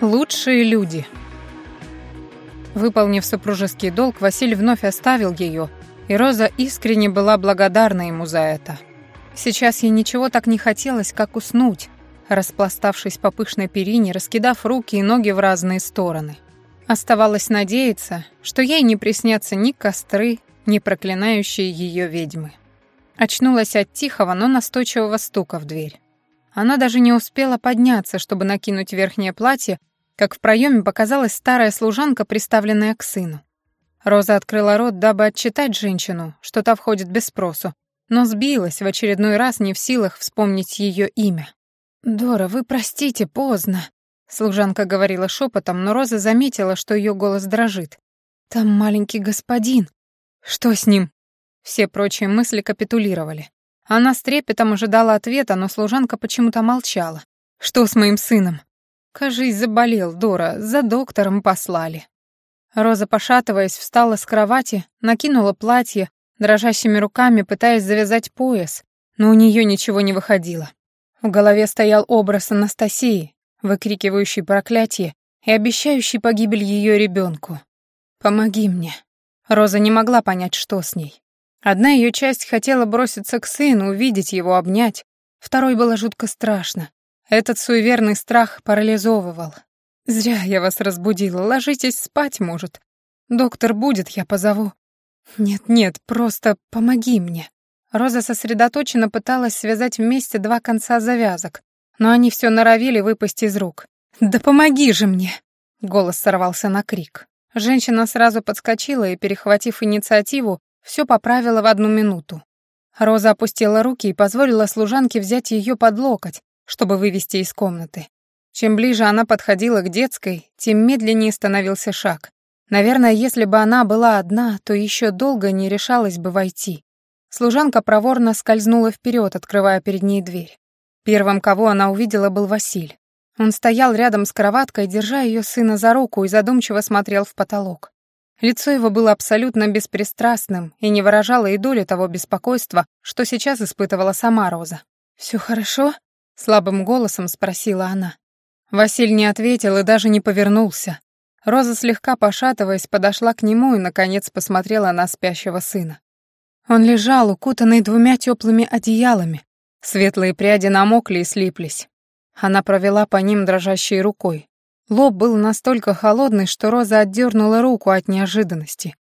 Лучшие люди. Выполнив супружеский долг, Василий вновь оставил ее, и Роза искренне была благодарна ему за это. Сейчас ей ничего так не хотелось, как уснуть, распластавшись по пышной перине, раскидав руки и ноги в разные стороны. Оставалось надеяться, что ей не приснятся ни костры, ни проклинающие ее ведьмы. Очнулась от тихого, но настойчивого стука в дверь. Она даже не успела подняться, чтобы накинуть верхнее платье, как в проеме показалась старая служанка, приставленная к сыну. Роза открыла рот, дабы отчитать женщину, что та входит без спросу, но сбилась в очередной раз не в силах вспомнить ее имя. «Дора, вы простите, поздно», — служанка говорила шепотом, но Роза заметила, что ее голос дрожит. «Там маленький господин. Что с ним?» Все прочие мысли капитулировали. Она с трепетом ожидала ответа, но служанка почему-то молчала. «Что с моим сыном?» Кажись, заболел Дора, за доктором послали. Роза, пошатываясь, встала с кровати, накинула платье, дрожащими руками пытаясь завязать пояс, но у нее ничего не выходило. В голове стоял образ Анастасии, выкрикивающий проклятие и обещающий погибель ее ребенку. «Помоги мне». Роза не могла понять, что с ней. Одна ее часть хотела броситься к сыну, увидеть его, обнять, второй было жутко страшно. Этот суеверный страх парализовывал. «Зря я вас разбудила, ложитесь спать, может. Доктор будет, я позову». «Нет-нет, просто помоги мне». Роза сосредоточенно пыталась связать вместе два конца завязок, но они все норовили выпасть из рук. «Да помоги же мне!» Голос сорвался на крик. Женщина сразу подскочила и, перехватив инициативу, все поправила в одну минуту. Роза опустила руки и позволила служанке взять ее под локоть, чтобы вывести из комнаты. Чем ближе она подходила к детской, тем медленнее становился шаг. Наверное, если бы она была одна, то еще долго не решалась бы войти. Служанка проворно скользнула вперед, открывая перед ней дверь. Первым, кого она увидела, был Василь. Он стоял рядом с кроваткой, держа ее сына за руку и задумчиво смотрел в потолок. Лицо его было абсолютно беспристрастным и не выражало и доли того беспокойства, что сейчас испытывала сама Роза. «Все хорошо?» Слабым голосом спросила она. Василь не ответил и даже не повернулся. Роза, слегка пошатываясь, подошла к нему и, наконец, посмотрела на спящего сына. Он лежал, укутанный двумя теплыми одеялами. Светлые пряди намокли и слиплись. Она провела по ним дрожащей рукой. Лоб был настолько холодный, что Роза отдернула руку от неожиданности.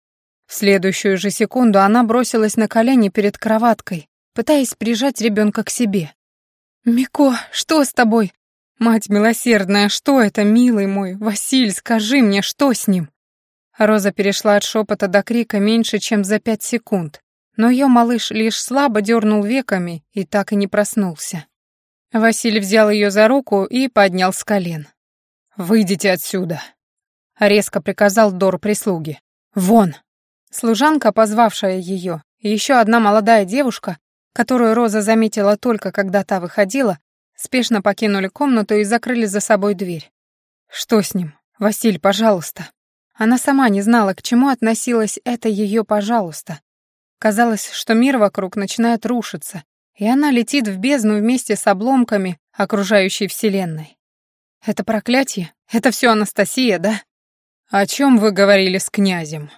В следующую же секунду она бросилась на колени перед кроваткой, пытаясь прижать ребенка к себе. «Мико, что с тобой? Мать милосердная, что это, милый мой? Василь, скажи мне, что с ним?» Роза перешла от шепота до крика меньше, чем за пять секунд, но ее малыш лишь слабо дернул веками и так и не проснулся. Василий взял ее за руку и поднял с колен. «Выйдите отсюда!» — резко приказал Дор прислуги. «Вон!» Служанка, позвавшая ее, еще одна молодая девушка которую Роза заметила только когда та выходила, спешно покинули комнату и закрыли за собой дверь. «Что с ним? Василь, пожалуйста». Она сама не знала, к чему относилось это ее «пожалуйста». Казалось, что мир вокруг начинает рушиться, и она летит в бездну вместе с обломками окружающей вселенной. Это проклятие? Это все Анастасия, да? О чем вы говорили с князем?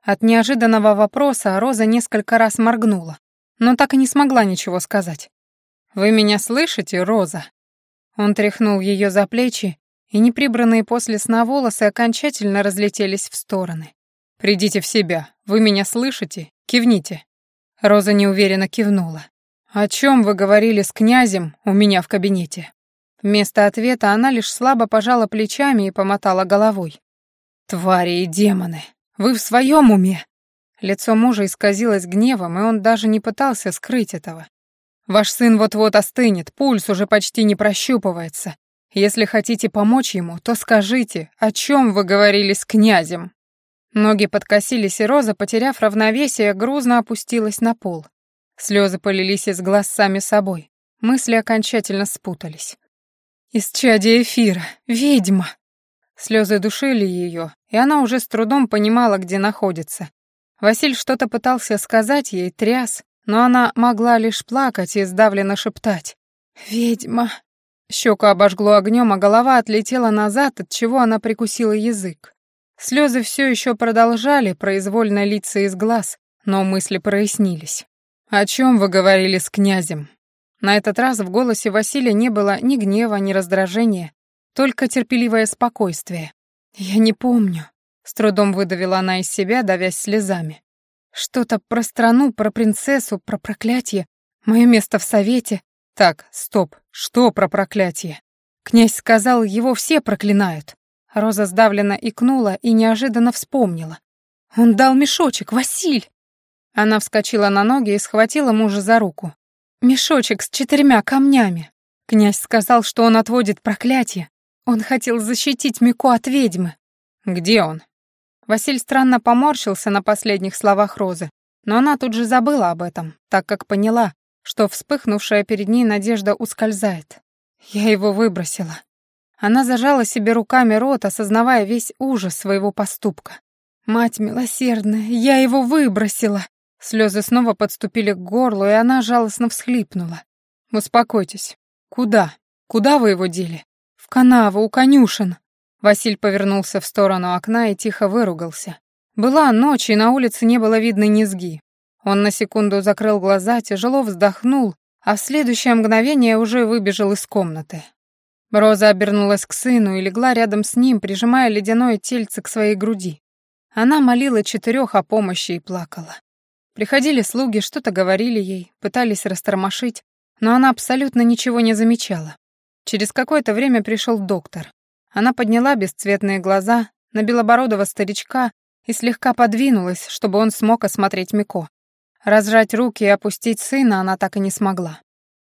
От неожиданного вопроса Роза несколько раз моргнула но так и не смогла ничего сказать. «Вы меня слышите, Роза?» Он тряхнул ее за плечи, и неприбранные после сна волосы окончательно разлетелись в стороны. «Придите в себя. Вы меня слышите? Кивните». Роза неуверенно кивнула. «О чем вы говорили с князем у меня в кабинете?» Вместо ответа она лишь слабо пожала плечами и помотала головой. «Твари и демоны! Вы в своем уме?» Лицо мужа исказилось гневом, и он даже не пытался скрыть этого. «Ваш сын вот-вот остынет, пульс уже почти не прощупывается. Если хотите помочь ему, то скажите, о чем вы говорили с князем?» Ноги подкосились, и Роза, потеряв равновесие, грузно опустилась на пол. Слезы полились из глаз сами собой. Мысли окончательно спутались. «Исчадие эфира! Ведьма!» Слезы душили ее, и она уже с трудом понимала, где находится. Василь что-то пытался сказать ей, тряс, но она могла лишь плакать и сдавленно шептать. «Ведьма!» Щеку обожгло огнем, а голова отлетела назад, от чего она прикусила язык. Слезы все еще продолжали произвольно литься из глаз, но мысли прояснились. «О чем вы говорили с князем?» На этот раз в голосе Василия не было ни гнева, ни раздражения, только терпеливое спокойствие. «Я не помню», — с трудом выдавила она из себя, давясь слезами. «Что-то про страну, про принцессу, про проклятие, мое место в совете. Так, стоп, что про проклятие? Князь сказал, его все проклинают. Роза сдавленно икнула и неожиданно вспомнила. Он дал мешочек, Василь! Она вскочила на ноги и схватила мужа за руку. Мешочек с четырьмя камнями. Князь сказал, что он отводит проклятие. Он хотел защитить Мико от ведьмы. Где он? Василь странно поморщился на последних словах Розы, но она тут же забыла об этом, так как поняла, что вспыхнувшая перед ней надежда ускользает. Я его выбросила. Она зажала себе руками рот, осознавая весь ужас своего поступка. «Мать милосердная, я его выбросила!» Слезы снова подступили к горлу, и она жалостно всхлипнула. «Успокойтесь. Куда? Куда вы его дели?» «В канаву, у конюшен». Василь повернулся в сторону окна и тихо выругался. Была ночь, и на улице не было видно низги. Он на секунду закрыл глаза, тяжело вздохнул, а в следующее мгновение уже выбежал из комнаты. Роза обернулась к сыну и легла рядом с ним, прижимая ледяное тельце к своей груди. Она молила четырех о помощи и плакала. Приходили слуги, что-то говорили ей, пытались растормошить, но она абсолютно ничего не замечала. Через какое-то время пришел доктор. Она подняла бесцветные глаза на белобородого старичка и слегка подвинулась, чтобы он смог осмотреть Мико. Разжать руки и опустить сына она так и не смогла.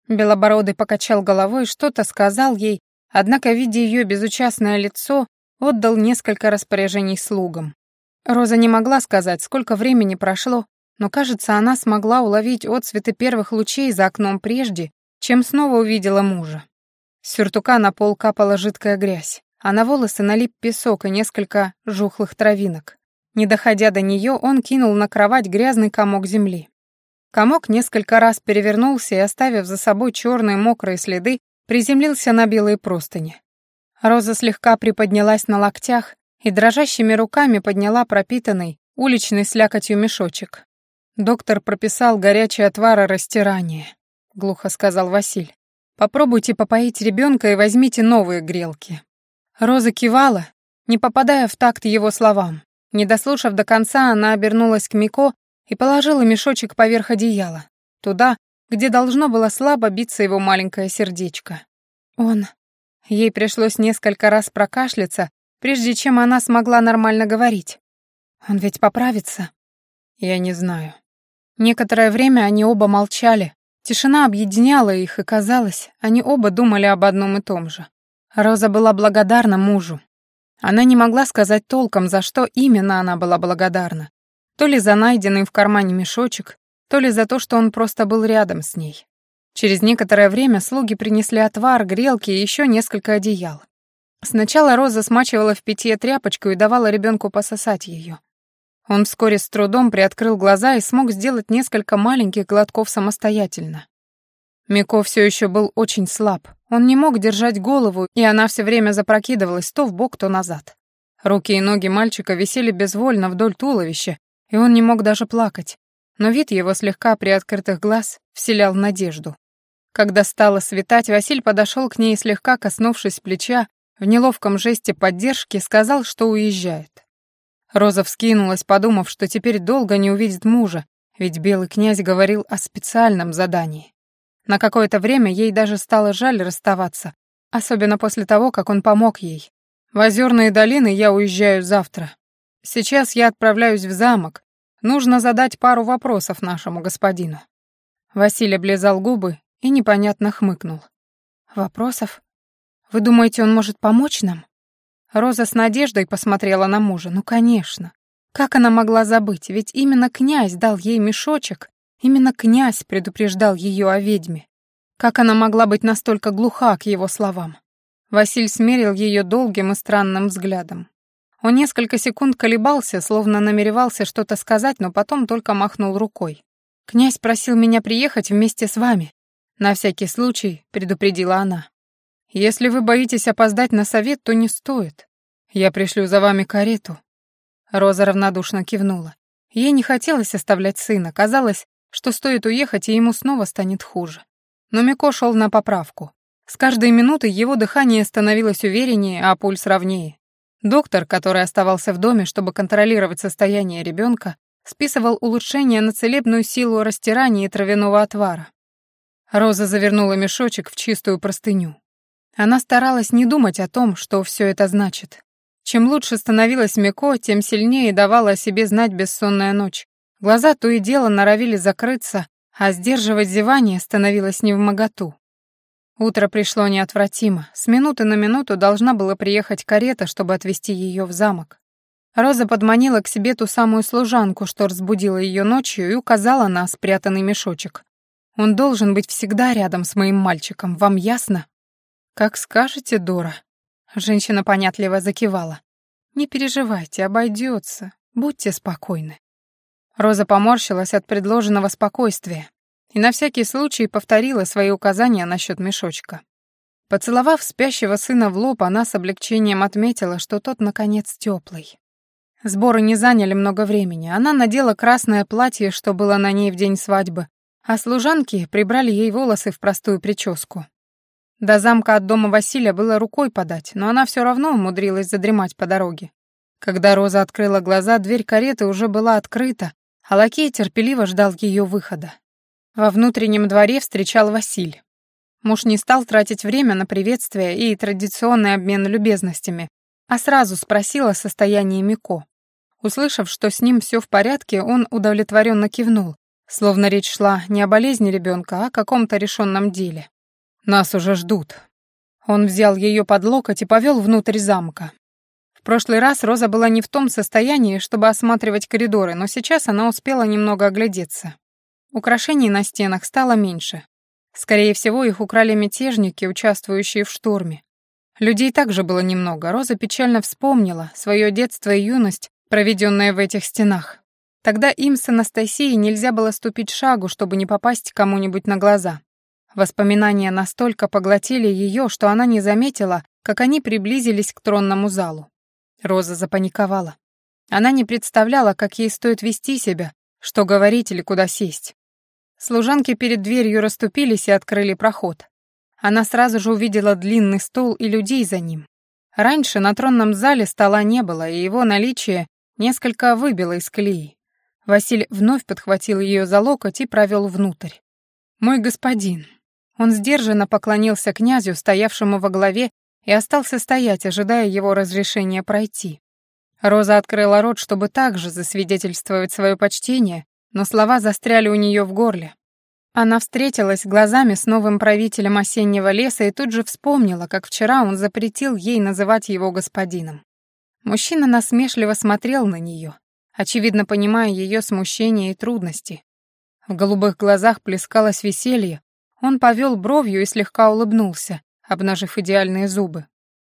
Белобородый покачал головой, что-то сказал ей, однако, видя ее безучастное лицо, отдал несколько распоряжений слугам. Роза не могла сказать, сколько времени прошло, но, кажется, она смогла уловить отцветы первых лучей за окном прежде, чем снова увидела мужа. С сюртука на пол капала жидкая грязь, а на волосы налип песок и несколько жухлых травинок. Не доходя до нее, он кинул на кровать грязный комок земли. Комок несколько раз перевернулся и, оставив за собой черные мокрые следы, приземлился на белые простыни. Роза слегка приподнялась на локтях и дрожащими руками подняла пропитанный уличной слякотью мешочек. «Доктор прописал горячий отвар растирания», — глухо сказал Василь. «Попробуйте попоить ребенка и возьмите новые грелки». Роза кивала, не попадая в такт его словам. Не дослушав до конца, она обернулась к Мико и положила мешочек поверх одеяла, туда, где должно было слабо биться его маленькое сердечко. Он... Ей пришлось несколько раз прокашляться, прежде чем она смогла нормально говорить. Он ведь поправится? Я не знаю. Некоторое время они оба молчали. Тишина объединяла их, и казалось, они оба думали об одном и том же. Роза была благодарна мужу, она не могла сказать толком, за что именно она была благодарна. То ли за найденный в кармане мешочек, то ли за то, что он просто был рядом с ней. Через некоторое время слуги принесли отвар, грелки и еще несколько одеял. Сначала Роза смачивала в питье тряпочку и давала ребенку пососать ее. Он вскоре с трудом приоткрыл глаза и смог сделать несколько маленьких глотков самостоятельно. Мико все еще был очень слаб. Он не мог держать голову, и она все время запрокидывалась то в бок, то назад. Руки и ноги мальчика висели безвольно вдоль туловища, и он не мог даже плакать. Но вид его слегка приоткрытых глаз вселял надежду. Когда стало светать, Василь подошел к ней, слегка коснувшись плеча, в неловком жесте поддержки сказал, что уезжает. Роза вскинулась, подумав, что теперь долго не увидит мужа, ведь белый князь говорил о специальном задании. На какое-то время ей даже стало жаль расставаться, особенно после того, как он помог ей. В озерные долины я уезжаю завтра. Сейчас я отправляюсь в замок. Нужно задать пару вопросов нашему господину. Василий облизал губы и непонятно хмыкнул. «Вопросов? Вы думаете, он может помочь нам?» Роза с надеждой посмотрела на мужа. «Ну, конечно. Как она могла забыть? Ведь именно князь дал ей мешочек, Именно князь предупреждал ее о ведьме. Как она могла быть настолько глуха к его словам? Василь смерил ее долгим и странным взглядом. Он несколько секунд колебался, словно намеревался что-то сказать, но потом только махнул рукой. «Князь просил меня приехать вместе с вами», — на всякий случай предупредила она. Если вы боитесь опоздать на совет, то не стоит. Я пришлю за вами карету». Роза равнодушно кивнула. Ей не хотелось оставлять сына, казалось, что стоит уехать, и ему снова станет хуже. Но Мико шел на поправку. С каждой минутой его дыхание становилось увереннее, а пульс ровнее. Доктор, который оставался в доме, чтобы контролировать состояние ребенка, списывал улучшение на целебную силу растирания и травяного отвара. Роза завернула мешочек в чистую простыню. Она старалась не думать о том, что все это значит. Чем лучше становилась Мико, тем сильнее давала о себе знать бессонная ночь. Глаза то и дело норовили закрыться, а сдерживать зевание становилось невмоготу. Утро пришло неотвратимо. С минуты на минуту должна была приехать карета, чтобы отвезти ее в замок. Роза подманила к себе ту самую служанку, что разбудила ее ночью, и указала на спрятанный мешочек. «Он должен быть всегда рядом с моим мальчиком, вам ясно?» «Как скажете, Дора». Женщина понятливо закивала. «Не переживайте, обойдется. Будьте спокойны». Роза поморщилась от предложенного спокойствия и на всякий случай повторила свои указания насчет мешочка. Поцеловав спящего сына в лоб, она с облегчением отметила, что тот, наконец, теплый. Сборы не заняли много времени. Она надела красное платье, что было на ней в день свадьбы, а служанки прибрали ей волосы в простую прическу. До замка от дома Василия было рукой подать, но она все равно умудрилась задремать по дороге. Когда Роза открыла глаза, дверь кареты уже была открыта, а лакей терпеливо ждал ее выхода. Во внутреннем дворе встречал Василь. Муж не стал тратить время на приветствие и традиционный обмен любезностями, а сразу спросил о состоянии Мико. Услышав, что с ним все в порядке, он удовлетворенно кивнул, словно речь шла не о болезни ребенка, а о каком-то решенном деле. Нас уже ждут». Он взял ее под локоть и повел внутрь замка. В прошлый раз Роза была не в том состоянии, чтобы осматривать коридоры, но сейчас она успела немного оглядеться. Украшений на стенах стало меньше. Скорее всего, их украли мятежники, участвующие в штурме. Людей также было немного. Роза печально вспомнила свое детство и юность, проведенное в этих стенах. Тогда им с Анастасией нельзя было ступить шагу, чтобы не попасть кому-нибудь на глаза. Воспоминания настолько поглотили ее, что она не заметила, как они приблизились к тронному залу. Роза запаниковала. Она не представляла, как ей стоит вести себя, что говорить или куда сесть. Служанки перед дверью расступились и открыли проход. Она сразу же увидела длинный стол и людей за ним. Раньше на тронном зале стола не было, и его наличие несколько выбило из колеи. Василь вновь подхватил ее за локоть и провел внутрь. «Мой господин, он сдержанно поклонился князю, стоявшему во главе, и остался стоять, ожидая его разрешения пройти. Роза открыла рот, чтобы также засвидетельствовать свое почтение, но слова застряли у нее в горле. Она встретилась глазами с новым правителем осеннего леса и тут же вспомнила, как вчера он запретил ей называть его господином. Мужчина насмешливо смотрел на нее, очевидно понимая ее смущение и трудности. В голубых глазах плескалось веселье, он повел бровью и слегка улыбнулся, обнажив идеальные зубы.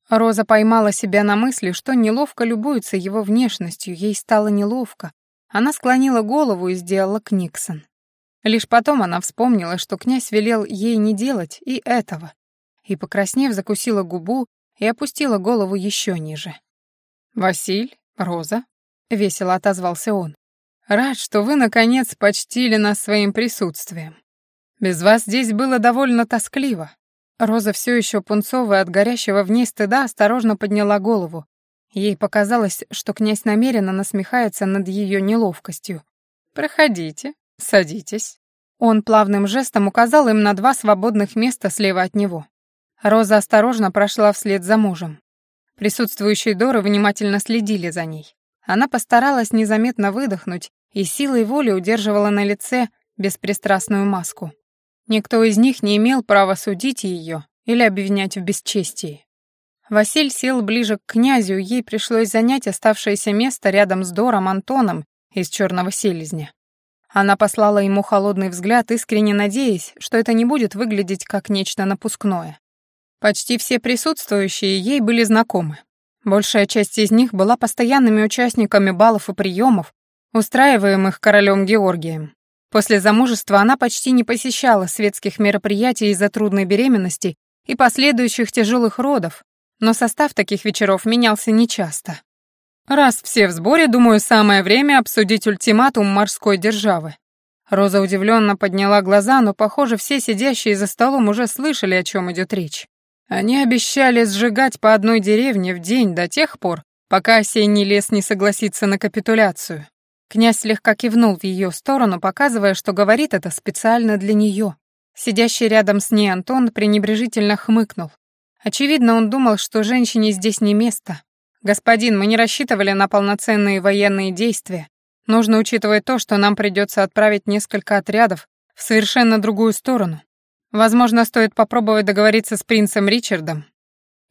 Роза поймала себя на мысли, что неловко любуется его внешностью, ей стало неловко. Она склонила голову и сделала книксон. Лишь потом она вспомнила, что князь велел ей не делать и этого, и, покраснев, закусила губу и опустила голову еще ниже. «Василь, Роза», — весело отозвался он, — «рад, что вы, наконец, почтили нас своим присутствием. Без вас здесь было довольно тоскливо. Роза все еще пунцовая от горящего в ней стыда осторожно подняла голову. Ей показалось, что князь намеренно насмехается над ее неловкостью. «Проходите, садитесь». Он плавным жестом указал им на два свободных места слева от него. Роза осторожно прошла вслед за мужем. Присутствующие Доры внимательно следили за ней. Она постаралась незаметно выдохнуть и силой воли удерживала на лице беспристрастную маску. Никто из них не имел права судить ее или обвинять в бесчестии. Василь сел ближе к князю, ей пришлось занять оставшееся место рядом с Дором Антоном из «Черного селезня». Она послала ему холодный взгляд, искренне надеясь, что это не будет выглядеть как нечто напускное. Почти все присутствующие ей были знакомы. Большая часть из них была постоянными участниками балов и приемов, устраиваемых королем Георгием. После замужества она почти не посещала светских мероприятий из-за трудной беременности и последующих тяжелых родов, но состав таких вечеров менялся нечасто. Раз все в сборе, думаю, самое время обсудить ультиматум морской державы. Роза удивленно подняла глаза, но, похоже, все сидящие за столом уже слышали, о чем идет речь. Они обещали сжигать по одной деревне в день до тех пор, пока осенний лес не согласится на капитуляцию. Князь слегка кивнул в ее сторону, показывая, что говорит это специально для нее. Сидящий рядом с ней Антон пренебрежительно хмыкнул. Очевидно, он думал, что женщине здесь не место. «Господин, мы не рассчитывали на полноценные военные действия. Нужно учитывать то, что нам придется отправить несколько отрядов в совершенно другую сторону. Возможно, стоит попробовать договориться с принцем Ричардом.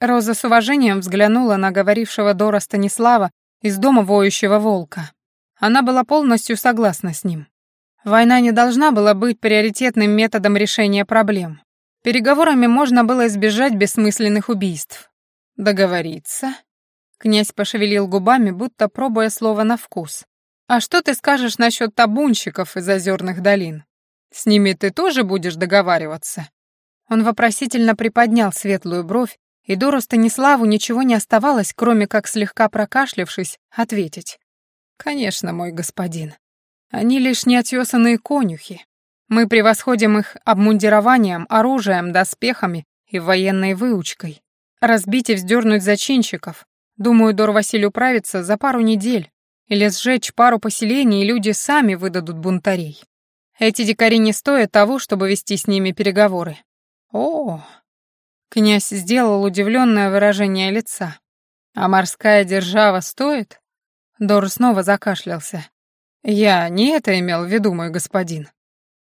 Роза с уважением взглянула на говорившего Дора Станислава из дома воющего волка. Она была полностью согласна с ним. Война не должна была быть приоритетным методом решения проблем. Переговорами можно было избежать бессмысленных убийств. Договориться? Князь пошевелил губами, будто пробуя слово на вкус. А что ты скажешь насчет табунщиков из озерных долин? С ними ты тоже будешь договариваться?» Он вопросительно приподнял светлую бровь, и Дору Станиславу ничего не оставалось, кроме как слегка прокашлявшись, ответить. «Конечно, мой господин. Они лишь неотесанные конюхи. Мы превосходим их обмундированием, оружием, доспехами и военной выучкой. Разбить и вздернуть зачинщиков. Думаю, Дор Василий управится за пару недель. Или сжечь пару поселений, и люди сами выдадут бунтарей. Эти дикари не стоят того, чтобы вести с ними переговоры. О, князь сделал удивленное выражение лица. А морская держава стоит? Дор снова закашлялся. Я не это имел в виду, мой господин.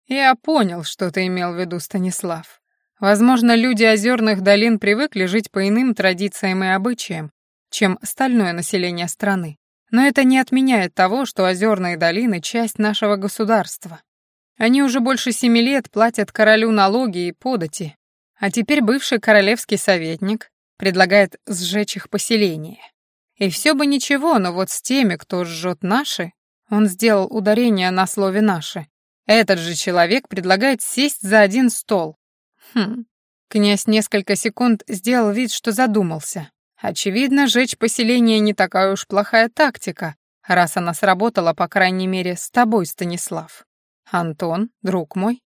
Я понял, что ты имел в виду, Станислав. Возможно, люди озерных долин привыкли жить по иным традициям и обычаям, чем остальное население страны. Но это не отменяет того, что озерные долины — часть нашего государства. Они уже больше семи лет платят королю налоги и подати, а теперь бывший королевский советник предлагает сжечь их поселение. И все бы ничего, но вот с теми, кто жжет наши, он сделал ударение на слове «наши», этот же человек предлагает сесть за один стол. Хм. Князь несколько секунд сделал вид, что задумался. Очевидно, жечь поселение не такая уж плохая тактика, раз она сработала, по крайней мере, с тобой, Станислав. «Антон, друг мой».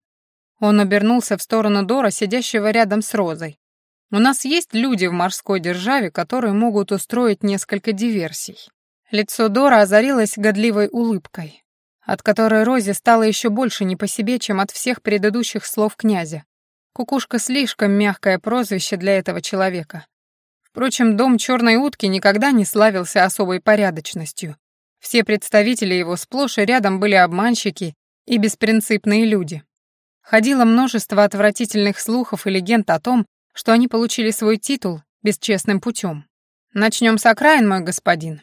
Он обернулся в сторону Дора, сидящего рядом с Розой. «У нас есть люди в морской державе, которые могут устроить несколько диверсий». Лицо Дора озарилось годливой улыбкой, от которой Розе стало еще больше не по себе, чем от всех предыдущих слов князя. Кукушка слишком мягкое прозвище для этого человека. Впрочем, дом черной утки никогда не славился особой порядочностью. Все представители его сплошь и рядом были обманщики и беспринципные люди. Ходило множество отвратительных слухов и легенд о том, что они получили свой титул бесчестным путем. Начнем с окраин, мой господин.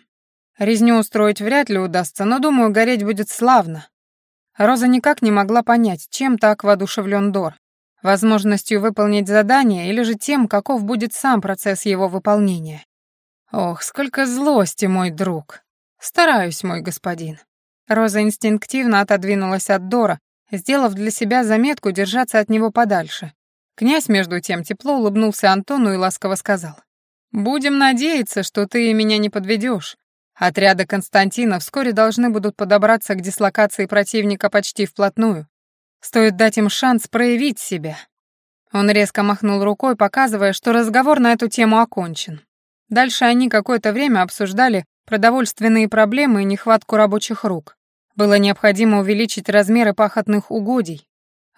Резню устроить вряд ли удастся, но, думаю, гореть будет славно. Роза никак не могла понять, чем так воодушевлен Дор. Возможностью выполнить задание или же тем, каков будет сам процесс его выполнения. Ох, сколько злости, мой друг. Стараюсь, мой господин. Роза инстинктивно отодвинулась от Дора, сделав для себя заметку держаться от него подальше. Князь, между тем, тепло улыбнулся Антону и ласково сказал. «Будем надеяться, что ты меня не подведешь. Отряды Константина вскоре должны будут подобраться к дислокации противника почти вплотную. Стоит дать им шанс проявить себя». Он резко махнул рукой, показывая, что разговор на эту тему окончен. Дальше они какое-то время обсуждали продовольственные проблемы и нехватку рабочих рук. Было необходимо увеличить размеры пахотных угодий.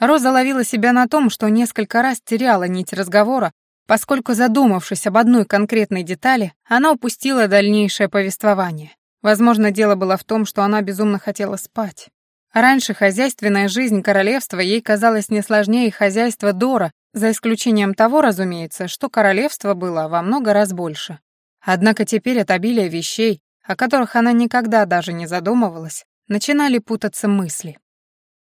Роза ловила себя на том, что несколько раз теряла нить разговора, поскольку, задумавшись об одной конкретной детали, она упустила дальнейшее повествование. Возможно, дело было в том, что она безумно хотела спать. Раньше хозяйственная жизнь королевства ей казалась не сложнее хозяйства Дора, за исключением того, разумеется, что королевство было во много раз больше. Однако теперь от обилия вещей, о которых она никогда даже не задумывалась, начинали путаться мысли.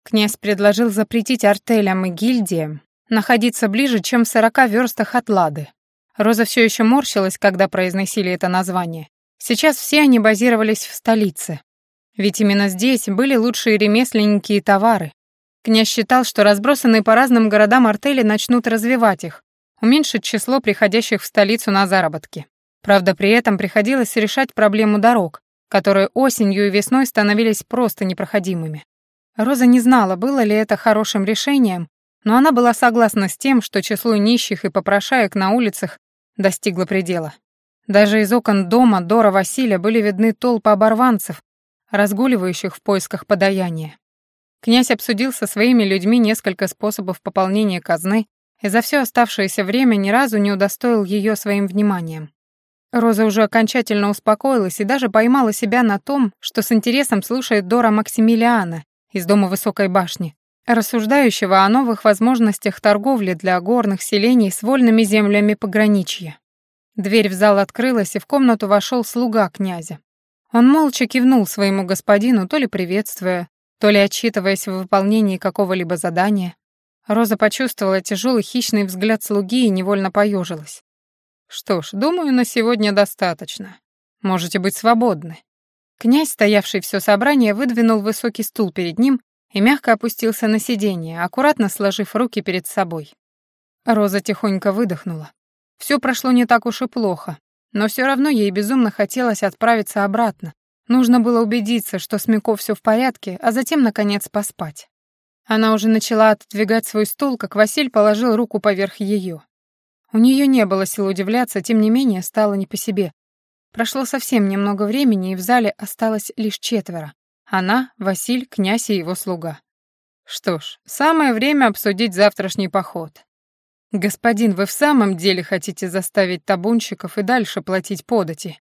Князь предложил запретить артелям и гильдиям находиться ближе, чем в сорока верстах от Лады. Роза все еще морщилась, когда произносили это название. Сейчас все они базировались в столице. Ведь именно здесь были лучшие ремесленники и товары. Князь считал, что разбросанные по разным городам артели начнут развивать их. уменьшить число приходящих в столицу на заработки. Правда, при этом приходилось решать проблему дорог, которые осенью и весной становились просто непроходимыми. Роза не знала, было ли это хорошим решением, но она была согласна с тем, что число нищих и попрошаек на улицах достигло предела. Даже из окон дома Дора Василия были видны толпы оборванцев, разгуливающих в поисках подаяния. Князь обсудил со своими людьми несколько способов пополнения казны и за все оставшееся время ни разу не удостоил ее своим вниманием. Роза уже окончательно успокоилась и даже поймала себя на том, что с интересом слушает Дора Максимилиана, из дома Высокой башни, рассуждающего о новых возможностях торговли для горных селений с вольными землями пограничья. Дверь в зал открылась, и в комнату вошел слуга князя. Он молча кивнул своему господину, то ли приветствуя, то ли отчитываясь в выполнении какого-либо задания. Роза почувствовала тяжелый хищный взгляд слуги и невольно поежилась. «Что ж, думаю, на сегодня достаточно. Можете быть свободны». Князь, стоявший все собрание, выдвинул высокий стул перед ним и мягко опустился на сиденье, аккуратно сложив руки перед собой. Роза тихонько выдохнула. Все прошло не так уж и плохо, но все равно ей безумно хотелось отправиться обратно. Нужно было убедиться, что с все в порядке, а затем, наконец, поспать. Она уже начала отодвигать свой стул, как Василь положил руку поверх ее. У нее не было сил удивляться, тем не менее стало не по себе, Прошло совсем немного времени, и в зале осталось лишь четверо. Она, Василь, князь и его слуга. Что ж, самое время обсудить завтрашний поход. Господин, вы в самом деле хотите заставить табунщиков и дальше платить подати?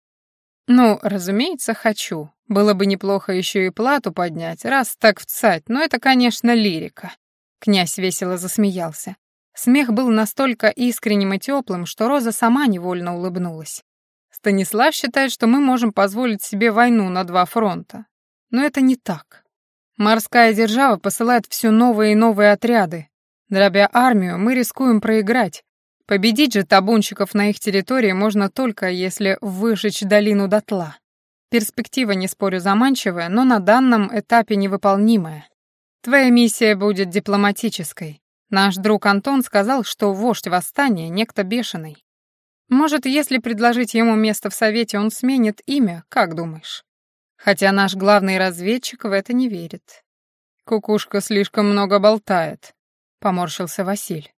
Ну, разумеется, хочу. Было бы неплохо еще и плату поднять, раз так вцать, но это, конечно, лирика. Князь весело засмеялся. Смех был настолько искренним и теплым, что Роза сама невольно улыбнулась. Станислав считает, что мы можем позволить себе войну на два фронта. Но это не так. Морская держава посылает все новые и новые отряды. Дробя армию, мы рискуем проиграть. Победить же табунщиков на их территории можно только, если выжечь долину дотла. Перспектива, не спорю, заманчивая, но на данном этапе невыполнимая. Твоя миссия будет дипломатической. Наш друг Антон сказал, что вождь восстания — некто бешеный. Может, если предложить ему место в Совете, он сменит имя, как думаешь? Хотя наш главный разведчик в это не верит. Кукушка слишком много болтает, поморщился Василь.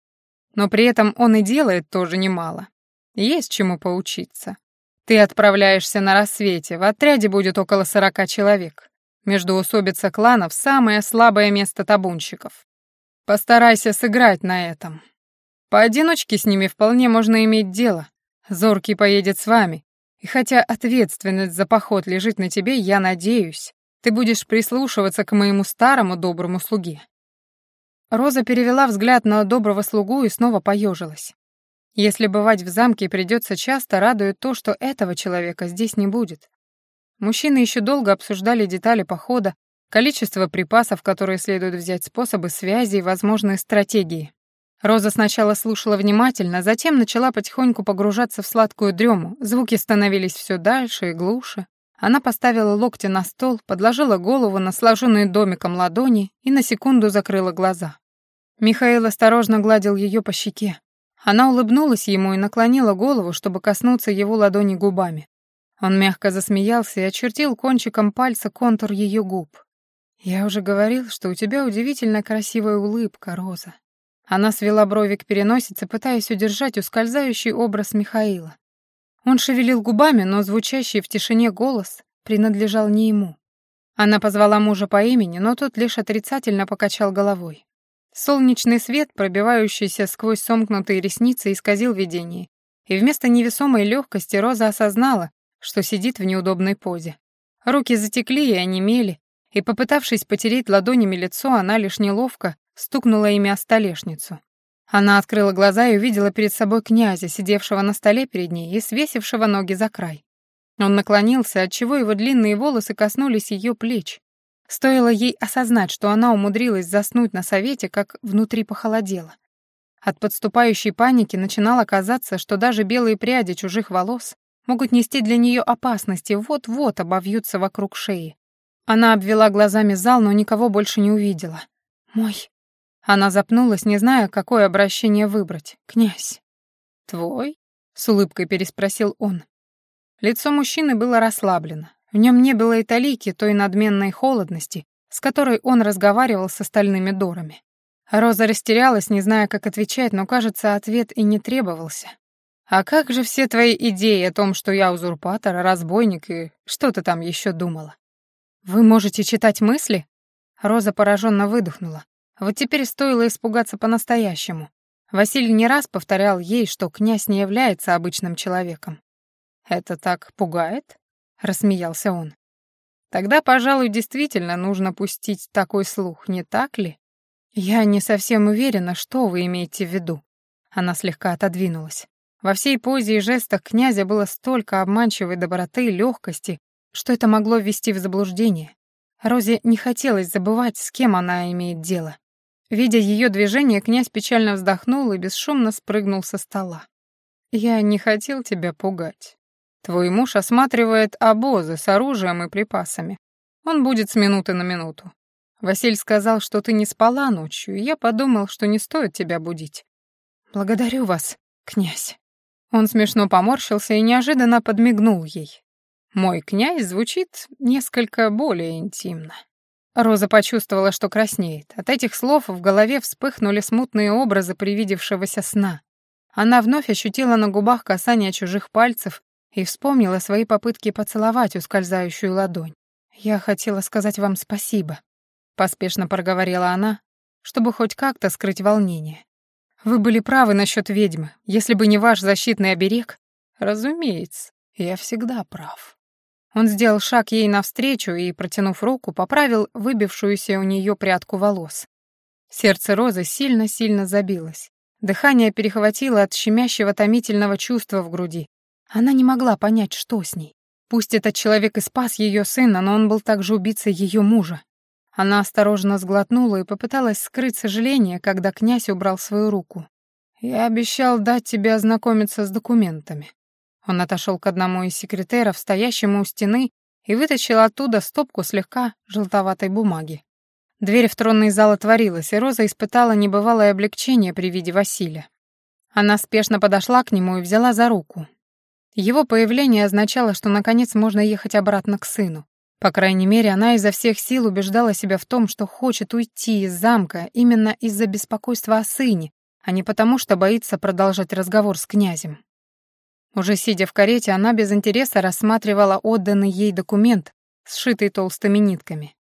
Но при этом он и делает тоже немало. Есть чему поучиться. Ты отправляешься на рассвете, в отряде будет около сорока человек. Между усобица кланов самое слабое место табунщиков. Постарайся сыграть на этом. Поодиночке с ними вполне можно иметь дело, Зоркий поедет с вами, и хотя ответственность за поход лежит на тебе, я надеюсь, ты будешь прислушиваться к моему старому доброму слуге». Роза перевела взгляд на доброго слугу и снова поежилась. Если бывать в замке придется часто, радует то, что этого человека здесь не будет. Мужчины еще долго обсуждали детали похода, количество припасов, которые следует взять, способы связи и возможные стратегии. Роза сначала слушала внимательно, затем начала потихоньку погружаться в сладкую дрему. Звуки становились все дальше и глуше. Она поставила локти на стол, подложила голову на сложенные домиком ладони и на секунду закрыла глаза. Михаил осторожно гладил ее по щеке. Она улыбнулась ему и наклонила голову, чтобы коснуться его ладони губами. Он мягко засмеялся и очертил кончиком пальца контур ее губ. «Я уже говорил, что у тебя удивительно красивая улыбка, Роза. Она свела брови к переносице, пытаясь удержать ускользающий образ Михаила. Он шевелил губами, но звучащий в тишине голос принадлежал не ему. Она позвала мужа по имени, но тот лишь отрицательно покачал головой. Солнечный свет, пробивающийся сквозь сомкнутые ресницы, исказил видение, и вместо невесомой легкости Роза осознала, что сидит в неудобной позе. Руки затекли и онемели, и, попытавшись потереть ладонями лицо, она лишь неловко стукнула ими о столешницу. Она открыла глаза и увидела перед собой князя, сидевшего на столе перед ней и свесившего ноги за край. Он наклонился, отчего его длинные волосы коснулись ее плеч. Стоило ей осознать, что она умудрилась заснуть на совете, как внутри похолодело. От подступающей паники начинало казаться, что даже белые пряди чужих волос могут нести для нее опасности, вот-вот обовьются вокруг шеи. Она обвела глазами зал, но никого больше не увидела. «Мой...» Она запнулась, не зная, какое обращение выбрать. «Князь». «Твой?» — с улыбкой переспросил он. Лицо мужчины было расслаблено. В нем не было и талики той надменной холодности, с которой он разговаривал с остальными дорами. Роза растерялась, не зная, как отвечать, но, кажется, ответ и не требовался. «А как же все твои идеи о том, что я узурпатор, разбойник и что ты там еще думала?» «Вы можете читать мысли?» Роза пораженно выдохнула. Вот теперь стоило испугаться по-настоящему. Василий не раз повторял ей, что князь не является обычным человеком. «Это так пугает?» — рассмеялся он. «Тогда, пожалуй, действительно нужно пустить такой слух, не так ли?» «Я не совсем уверена, что вы имеете в виду». Она слегка отодвинулась. Во всей позе и жестах князя было столько обманчивой доброты и легкости, что это могло ввести в заблуждение. Розе не хотелось забывать, с кем она имеет дело. Видя ее движение, князь печально вздохнул и бесшумно спрыгнул со стола. «Я не хотел тебя пугать. Твой муж осматривает обозы с оружием и припасами. Он будет с минуты на минуту. Василь сказал, что ты не спала ночью, и я подумал, что не стоит тебя будить. Благодарю вас, князь. Он смешно поморщился и неожиданно подмигнул ей. Мой князь звучит несколько более интимно. Роза почувствовала, что краснеет. От этих слов в голове вспыхнули смутные образы привидевшегося сна. Она вновь ощутила на губах касание чужих пальцев и вспомнила свои попытки поцеловать ускользающую ладонь. «Я хотела сказать вам спасибо», — поспешно проговорила она, чтобы хоть как-то скрыть волнение. «Вы были правы насчет ведьмы. Если бы не ваш защитный оберег...» «Разумеется, я всегда прав». Он сделал шаг ей навстречу и, протянув руку, поправил выбившуюся у нее прядку волос. Сердце Розы сильно-сильно забилось. Дыхание перехватило от щемящего томительного чувства в груди. Она не могла понять, что с ней. Пусть этот человек и спас ее сына, но он был также убийцей ее мужа. Она осторожно сглотнула и попыталась скрыть сожаление, когда князь убрал свою руку. «Я обещал дать тебе ознакомиться с документами». Он отошел к одному из секретеров, стоящему у стены, и вытащил оттуда стопку слегка желтоватой бумаги. Дверь в тронный зал отворилась, и Роза испытала небывалое облегчение при виде Василия. Она спешно подошла к нему и взяла за руку. Его появление означало, что наконец можно ехать обратно к сыну. По крайней мере, она изо всех сил убеждала себя в том, что хочет уйти из замка именно из-за беспокойства о сыне, а не потому, что боится продолжать разговор с князем. Уже сидя в карете, она без интереса рассматривала отданный ей документ, сшитый толстыми нитками.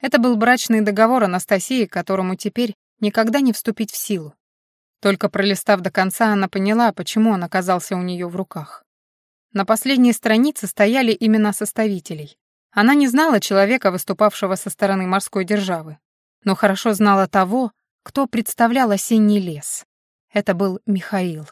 Это был брачный договор Анастасии, которому теперь никогда не вступить в силу. Только пролистав до конца, она поняла, почему он оказался у нее в руках. На последней странице стояли имена составителей. Она не знала человека, выступавшего со стороны морской державы, но хорошо знала того, кто представлял осенний лес. Это был Михаил.